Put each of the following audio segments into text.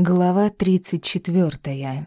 Глава тридцать четвертая.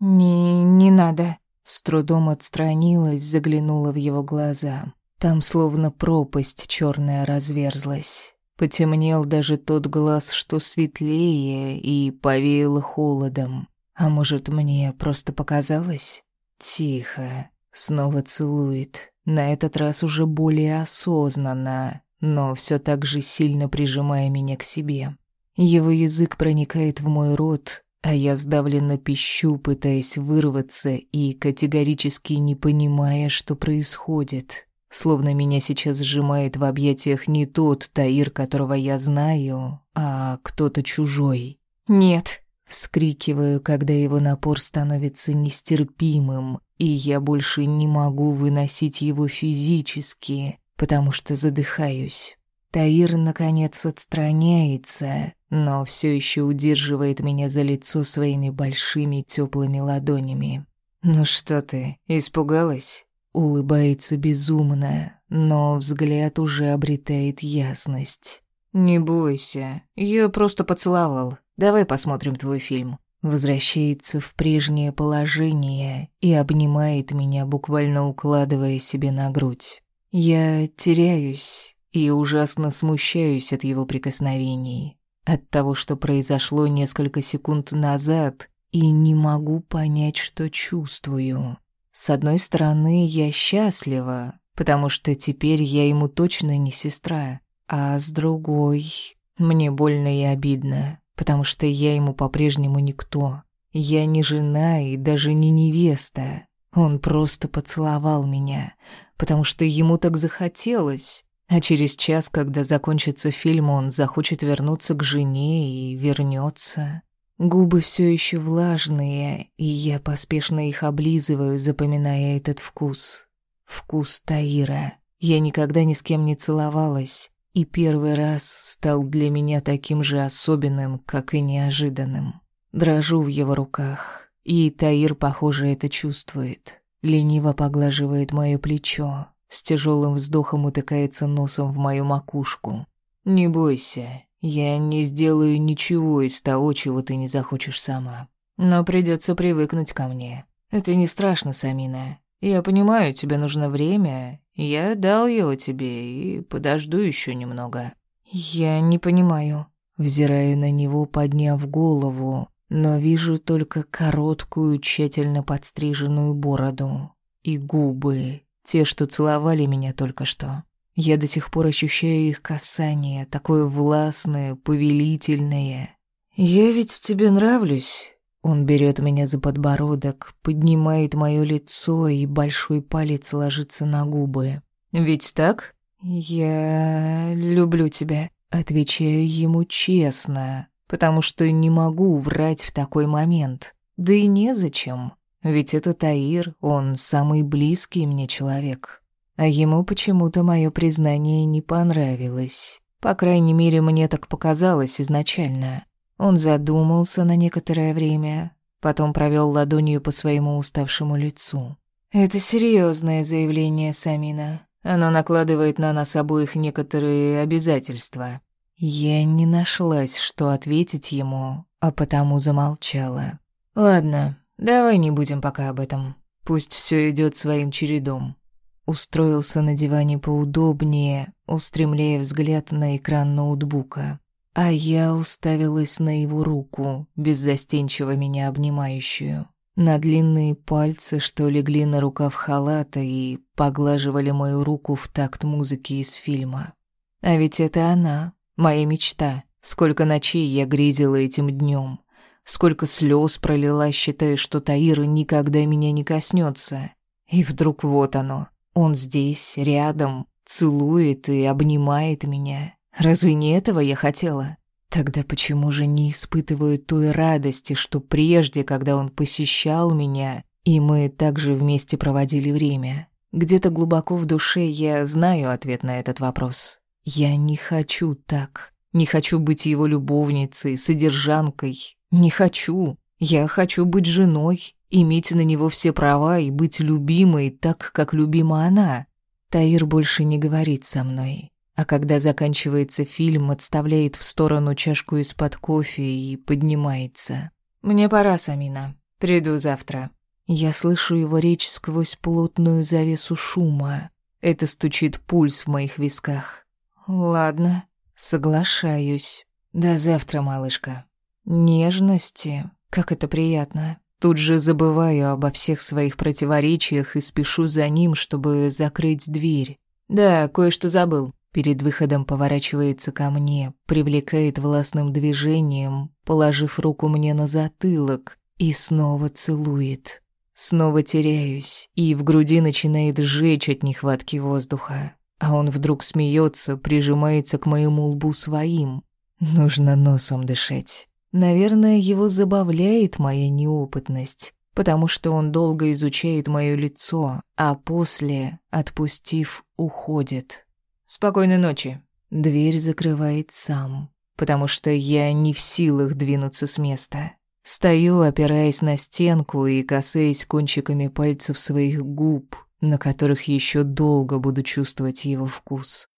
«Не, не надо». С трудом отстранилась, заглянула в его глаза. Там словно пропасть черная разверзлась. Потемнел даже тот глаз, что светлее, и повеяло холодом. А может, мне просто показалось? Тихо. Снова целует. На этот раз уже более осознанно, но все так же сильно прижимая меня к себе. Его язык проникает в мой рот, а я сдавленно пищу, пытаясь вырваться и категорически не понимая, что происходит. Словно меня сейчас сжимает в объятиях не тот Таир, которого я знаю, а кто-то чужой. «Нет!» — вскрикиваю, когда его напор становится нестерпимым, и я больше не могу выносить его физически, потому что задыхаюсь. Таир, наконец, отстраняется, но все еще удерживает меня за лицо своими большими теплыми ладонями. «Ну что ты, испугалась?» Улыбается безумно, но взгляд уже обретает ясность. «Не бойся, я просто поцеловал. Давай посмотрим твой фильм». Возвращается в прежнее положение и обнимает меня, буквально укладывая себе на грудь. Я теряюсь и ужасно смущаюсь от его прикосновений от того, что произошло несколько секунд назад, и не могу понять, что чувствую. С одной стороны, я счастлива, потому что теперь я ему точно не сестра, а с другой, мне больно и обидно, потому что я ему по-прежнему никто. Я не жена и даже не невеста. Он просто поцеловал меня, потому что ему так захотелось. А через час, когда закончится фильм, он захочет вернуться к жене и вернется. Губы все еще влажные, и я поспешно их облизываю, запоминая этот вкус. Вкус Таира. Я никогда ни с кем не целовалась, и первый раз стал для меня таким же особенным, как и неожиданным. Дрожу в его руках, и Таир, похоже, это чувствует. Лениво поглаживает мое плечо, с тяжелым вздохом утыкается носом в мою макушку. «Не бойся, я не сделаю ничего из того, чего ты не захочешь сама. Но придется привыкнуть ко мне. Это не страшно, Самина. Я понимаю, тебе нужно время. Я дал его тебе и подожду еще немного». «Я не понимаю». Взираю на него, подняв голову, но вижу только короткую, тщательно подстриженную бороду и губы, те, что целовали меня только что. Я до сих пор ощущаю их касание, такое властное, повелительное. «Я ведь тебе нравлюсь». Он берет меня за подбородок, поднимает мое лицо, и большой палец ложится на губы. «Ведь так?» «Я люблю тебя», — отвечаю ему честно, потому что не могу врать в такой момент. Да и незачем. Ведь это Таир, он самый близкий мне человек. А ему почему-то мое признание не понравилось. По крайней мере, мне так показалось изначально. Он задумался на некоторое время, потом провел ладонью по своему уставшему лицу. «Это серьезное заявление, Самина. Оно накладывает на нас обоих некоторые обязательства». Я не нашлась, что ответить ему, а потому замолчала. «Ладно, Давай не будем пока об этом. Пусть все идет своим чередом. Устроился на диване поудобнее, устремляя взгляд на экран ноутбука. А я уставилась на его руку, беззастенчиво меня обнимающую. На длинные пальцы, что легли на рукав халата и поглаживали мою руку в такт музыки из фильма. А ведь это она, моя мечта. Сколько ночей я грезила этим днем. Сколько слез пролила, считая, что Таира никогда меня не коснется. И вдруг вот оно. Он здесь, рядом, целует и обнимает меня. Разве не этого я хотела? Тогда почему же не испытываю той радости, что прежде, когда он посещал меня, и мы также вместе проводили время? Где-то глубоко в душе я знаю ответ на этот вопрос. Я не хочу так. Не хочу быть его любовницей, содержанкой, не хочу. Я хочу быть женой, иметь на него все права и быть любимой так, как любима она. Таир больше не говорит со мной. а когда заканчивается фильм, отставляет в сторону чашку из-под кофе и поднимается. «Мне пора, Самина. Приду завтра». Я слышу его речь сквозь плотную завесу шума. Это стучит пульс в моих висках. «Ладно, соглашаюсь. До завтра, малышка». Нежности. Как это приятно. Тут же забываю обо всех своих противоречиях и спешу за ним, чтобы закрыть дверь. Да, кое-что забыл. Перед выходом поворачивается ко мне, привлекает властным движением, положив руку мне на затылок, и снова целует. Снова теряюсь, и в груди начинает жечь от нехватки воздуха. А он вдруг смеется, прижимается к моему лбу своим. Нужно носом дышать. Наверное, его забавляет моя неопытность, потому что он долго изучает мое лицо, а после, отпустив, уходит. «Спокойной ночи». Дверь закрывает сам, потому что я не в силах двинуться с места. Стою, опираясь на стенку и касаясь кончиками пальцев своих губ, на которых еще долго буду чувствовать его вкус.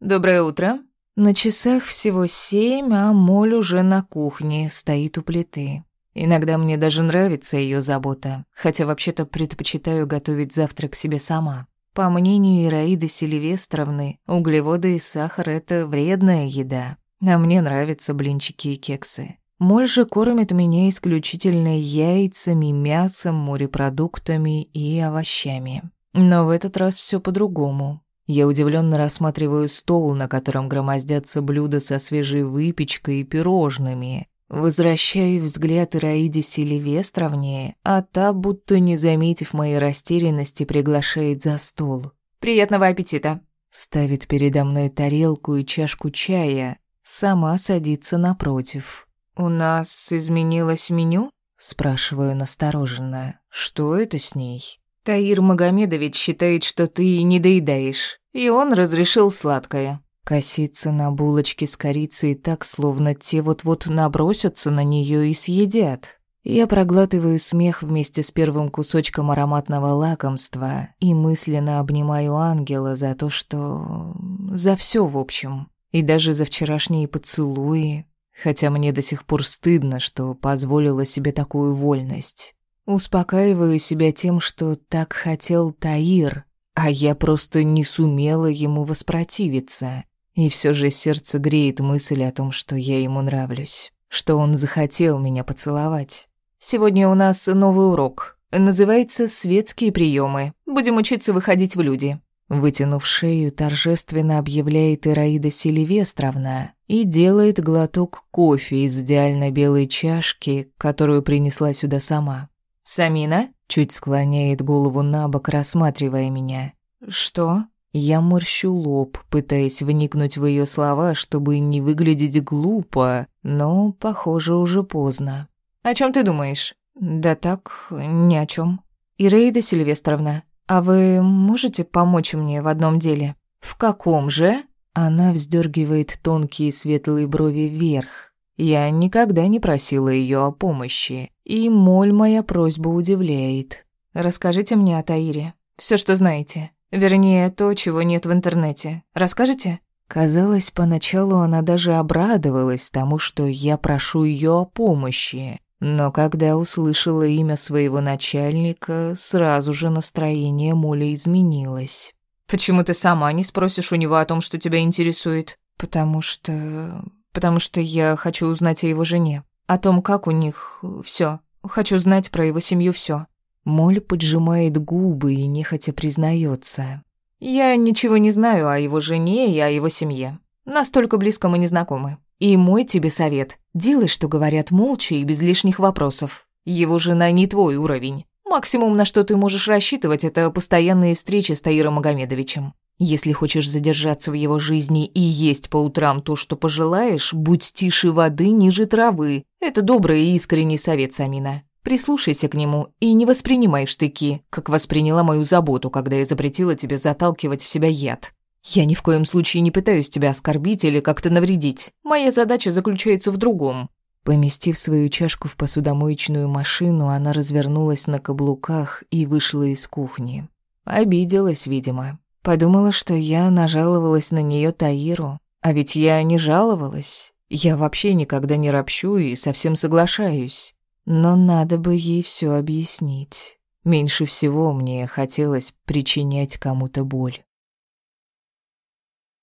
«Доброе утро», на часах всего семь, а Моль уже на кухне, стоит у плиты. Иногда мне даже нравится ее забота, хотя вообще-то предпочитаю готовить завтрак себе сама. По мнению Ираиды Селивестровны, углеводы и сахар — это вредная еда, а мне нравятся блинчики и кексы. Моль же кормит меня исключительно яйцами, мясом, морепродуктами и овощами. Но в этот раз все по-другому. Я удивленно рассматриваю стол, на котором громоздятся блюда со свежей выпечкой и пирожными. Возвращаю взгляд Ираиде Селивестровне, а та, будто не заметив моей растерянности, приглашает за стол. «Приятного аппетита!» Ставит передо мной тарелку и чашку чая, сама садится напротив. «У нас изменилось меню?» Спрашиваю настороженно. «Что это с ней?» Таир Магомедович считает, что ты не доедаешь, и он разрешил сладкое. Косится на булочки с корицей так, словно те вот-вот набросятся на нее и съедят. Я проглатываю смех вместе с первым кусочком ароматного лакомства и мысленно обнимаю ангела за то, что... за все в общем. И даже за вчерашние поцелуи, хотя мне до сих пор стыдно, что позволила себе такую вольность. Успокаиваю себя тем, что так хотел Таир, а я просто не сумела ему воспротивиться. И все же сердце греет мысль о том, что я ему нравлюсь, что он захотел меня поцеловать. Сегодня у нас новый урок. Называется «Светские приемы». Будем учиться выходить в люди. Вытянув шею, торжественно объявляет Ираида Селивестровна и делает глоток кофе из идеально белой чашки, которую принесла сюда сама. «Самина?» — чуть склоняет голову на бок, рассматривая меня. «Что?» Я морщу лоб, пытаясь вникнуть в ее слова, чтобы не выглядеть глупо, но, похоже, уже поздно. «О чем ты думаешь?» «Да так, ни о чем. «Ираида Сильвестровна, а вы можете помочь мне в одном деле?» «В каком же?» Она вздергивает тонкие светлые брови вверх, я никогда не просила ее о помощи, и моль моя просьба удивляет. Расскажите мне о Таире. Все, что знаете. Вернее, то, чего нет в интернете. Расскажете? Казалось, поначалу она даже обрадовалась тому, что я прошу ее о помощи. Но когда услышала имя своего начальника, сразу же настроение Моли изменилось. «Почему ты сама не спросишь у него о том, что тебя интересует?» «Потому что потому что я хочу узнать о его жене, о том, как у них все. Хочу знать про его семью все. Моль поджимает губы и нехотя признается. Я ничего не знаю о его жене и о его семье. Настолько близко мы не знакомы. И мой тебе совет. Делай, что говорят молча и без лишних вопросов. Его жена не твой уровень. Максимум, на что ты можешь рассчитывать, это постоянные встречи с Таиром Магомедовичем. Если хочешь задержаться в его жизни и есть по утрам то, что пожелаешь, будь тише воды ниже травы. Это добрый и искренний совет Самина. Прислушайся к нему и не воспринимай штыки, как восприняла мою заботу, когда я запретила тебе заталкивать в себя яд. Я ни в коем случае не пытаюсь тебя оскорбить или как-то навредить. Моя задача заключается в другом. Поместив свою чашку в посудомоечную машину, она развернулась на каблуках и вышла из кухни. Обиделась, видимо. Подумала, что я нажаловалась на нее Таиру. А ведь я не жаловалась. Я вообще никогда не ропщу и совсем соглашаюсь. Но надо бы ей все объяснить. Меньше всего мне хотелось причинять кому-то боль.